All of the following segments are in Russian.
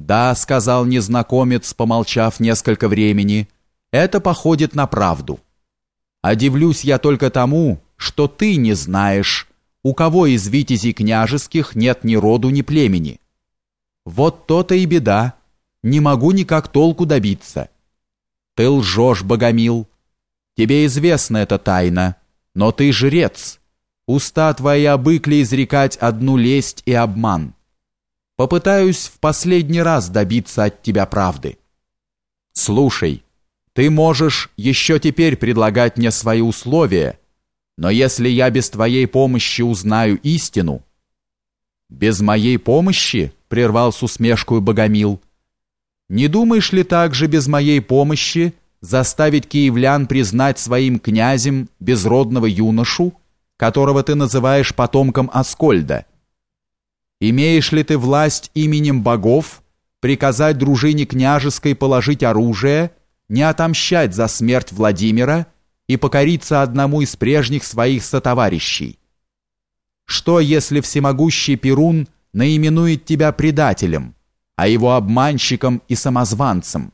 «Да», — сказал незнакомец, помолчав несколько времени, — «это походит на правду. А дивлюсь я только тому, что ты не знаешь, у кого из витязей княжеских нет ни роду, ни племени. Вот то-то и беда, не могу никак толку добиться. Ты лжешь, Богомил. Тебе известна эта тайна, но ты жрец. Уста твои обыкли изрекать одну лесть и обман. Попытаюсь в последний раз добиться от тебя правды. Слушай, ты можешь еще теперь предлагать мне свои условия, но если я без твоей помощи узнаю истину... Без моей помощи, прервал с усмешкой Богомил, не думаешь ли также без моей помощи заставить киевлян признать своим князем безродного юношу, которого ты называешь потомком Аскольда? Имеешь ли ты власть именем богов приказать дружине княжеской положить оружие, не отомщать за смерть Владимира и покориться одному из прежних своих сотоварищей? Что, если всемогущий Перун наименует тебя предателем, а его обманщиком и самозванцем?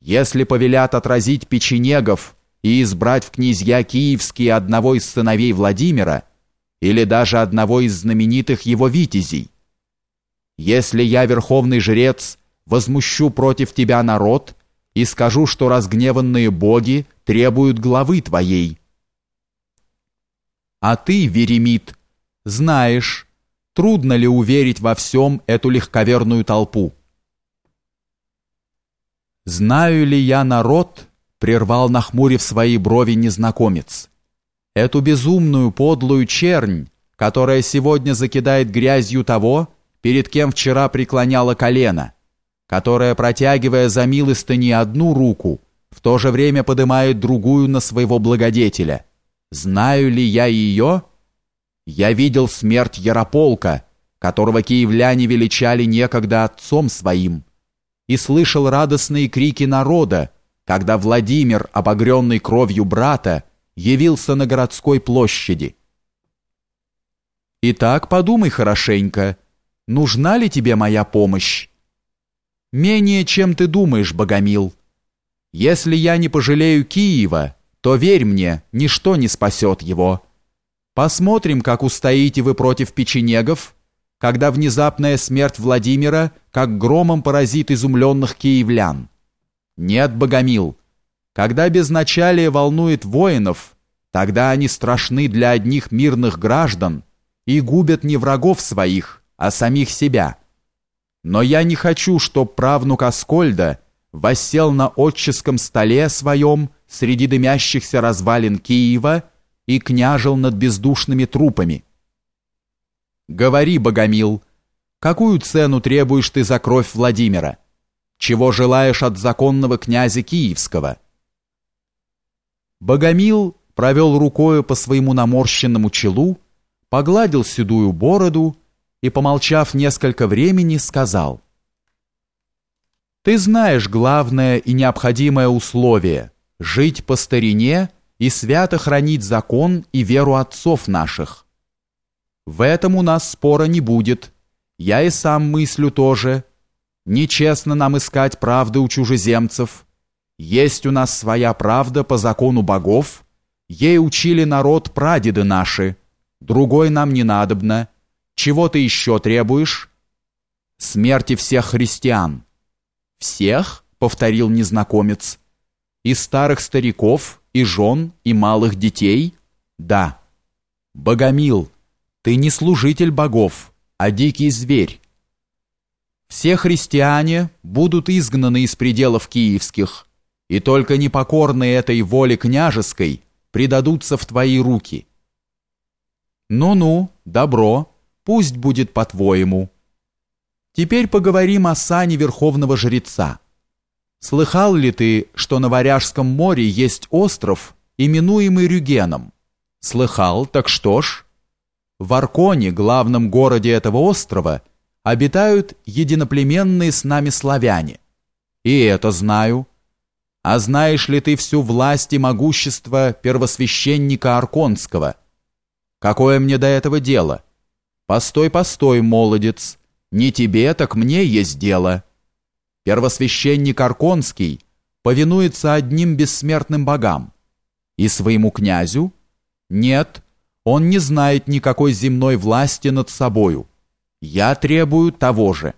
Если повелят отразить печенегов и избрать в князья киевские одного из сыновей Владимира, или даже одного из знаменитых его витязей. Если я, верховный жрец, возмущу против тебя народ и скажу, что разгневанные боги требуют главы твоей. А ты, Веремит, знаешь, трудно ли уверить во всем эту легковерную толпу. «Знаю ли я народ?» — прервал, нахмурив свои брови незнакомец эту безумную подлую чернь, которая сегодня закидает грязью того, перед кем вчера преклоняла колено, которая, протягивая за милостыни одну руку, в то же время поднимает другую на своего благодетеля. Знаю ли я ее? Я видел смерть Ярополка, которого киевляне величали некогда отцом своим, и слышал радостные крики народа, когда Владимир, обогренный кровью брата, явился на городской площади. Итак, подумай хорошенько, нужна ли тебе моя помощь? Менее, чем ты думаешь, Богомил. Если я не пожалею Киева, то верь мне, ничто не спасет его. Посмотрим, как устоите вы против печенегов, когда внезапная смерть Владимира как громом поразит изумленных киевлян. Нет, Богомил, когда безначалие волнует воинов, тогда они страшны для одних мирных граждан и губят не врагов своих, а самих себя. Но я не хочу, чтоб правнук Аскольда воссел на отческом столе своем среди дымящихся развалин Киева и княжил над бездушными трупами. Говори, Богомил, какую цену требуешь ты за кровь Владимира? Чего желаешь от законного князя Киевского?» Богомил провел рукою по своему наморщенному челу, погладил седую бороду и, помолчав несколько времени, сказал «Ты знаешь главное и необходимое условие – жить по старине и свято хранить закон и веру отцов наших. В этом у нас спора не будет, я и сам мыслю тоже. Нечестно нам искать правды у чужеземцев». Есть у нас своя правда по закону богов, ей учили народ прадеды наши, другой нам не надобно. Чего ты еще требуешь? Смерти всех христиан. Всех? повторил незнакомец. И старых стариков, и жен, и малых детей? Да. Богомил, ты не служитель богов, а дикий зверь. Все христиане будут изгнаны из пределов киевских, и только непокорные этой воле княжеской предадутся в твои руки. Ну-ну, добро, пусть будет по-твоему. Теперь поговорим о сане верховного жреца. Слыхал ли ты, что на Варяжском море есть остров, именуемый Рюгеном? Слыхал, так что ж? В Арконе, главном городе этого острова, обитают единоплеменные с нами славяне. И это знаю. А знаешь ли ты всю власть и могущество первосвященника Арконского? Какое мне до этого дело? Постой, постой, молодец, не тебе, так мне есть дело. Первосвященник Арконский повинуется одним бессмертным богам. И своему князю? Нет, он не знает никакой земной власти над собою. Я требую того же».